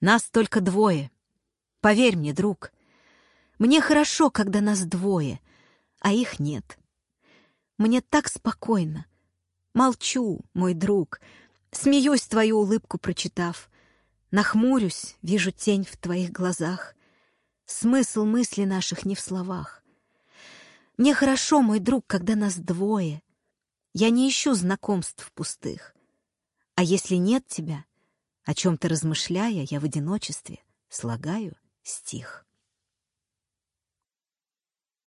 Нас только двое. Поверь мне, друг. Мне хорошо, когда нас двое, а их нет. Мне так спокойно. Молчу, мой друг, смеюсь твою улыбку прочитав. Нахмурюсь, вижу тень в твоих глазах. Смысл мысли наших не в словах. Мне хорошо, мой друг, когда нас двое. Я не ищу знакомств пустых. А если нет тебя, о чем-то размышляя, я в одиночестве слагаю стих.